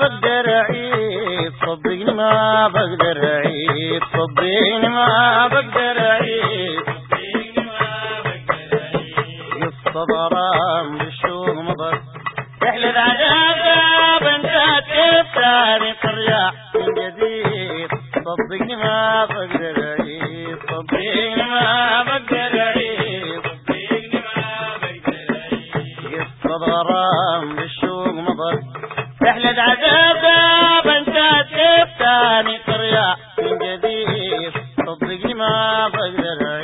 بقدر أعيد صدقني ما بقدر أعيد صدقني ما بقدر أعيد. ضرام بالشوق مضت رحلة عذاب انت كيف تاني ترجع من جديد. صدقني ما بقدر أعيد صدقني ما بقدر أعيد. قصة ضرام بالشوق مضت رحلة عذاب أنت كيف تاني ترجع من جديد. صدقني ما بقدر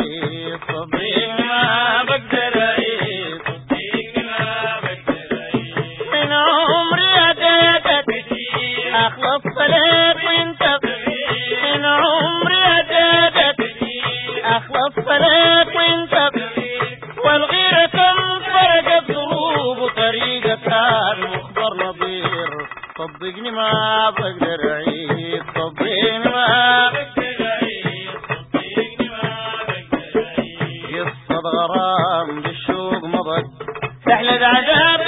صليت صدقني ما بقدر أعيد صدقني ما قصة غرام بالشوق مضت رحلة عذاب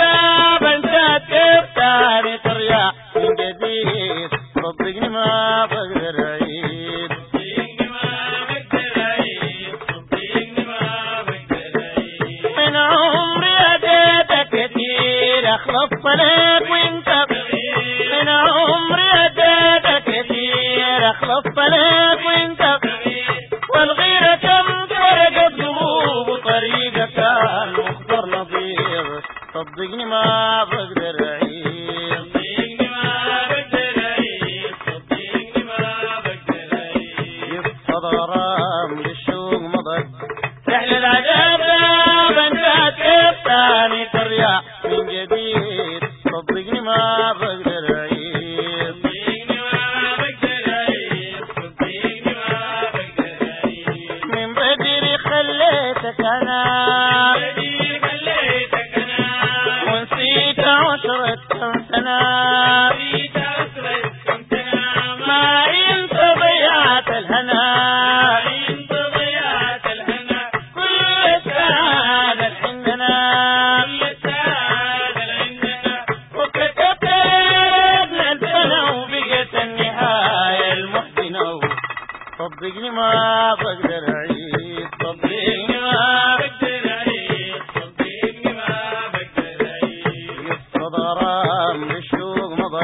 اخلص صليت وانت والغيرة كم فرقت وطريقك المخبر نظير. صدقني ما بقدر اعيد قصة غرام بالشوق مضت رحلة العذاب انت كيف تاني ترجع من جديد. صدقني ما بقدر ونسيت عشرة كم سنة ما انت ضيعت الهنا. كل سعادة الحننا وكتبت ابن السنة وبقت النهاية المحزنة صدقني ما بقدر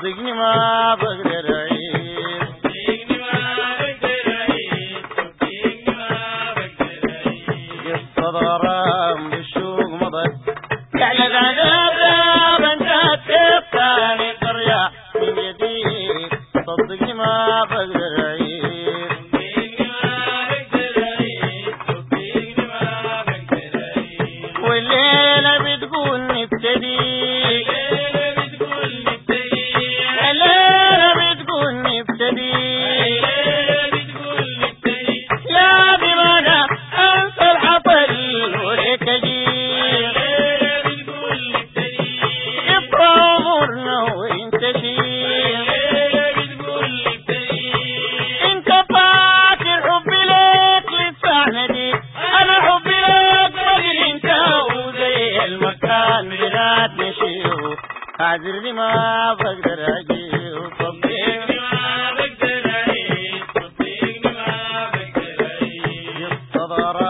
صدقني ما بقدر قصة بالشوق مضت انت من جديد صدقني ما بقدر نشيو اعذرني ما بقدر أجيب صدقني قصة ضرام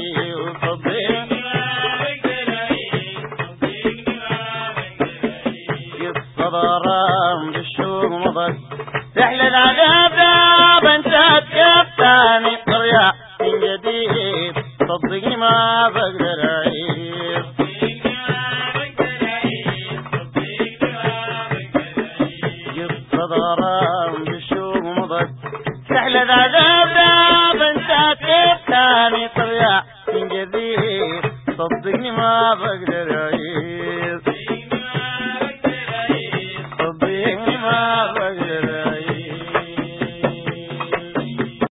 الصدران بالشوق مضت رحلة العذاب ذاب انت تكفتاني قرية من جديد صدقني ما بقدر اعيش الصدران بالشوق مضت رحلة العذاب ذاب انت تكفتاني قرية من جديد صدقني ما بقدر اعيش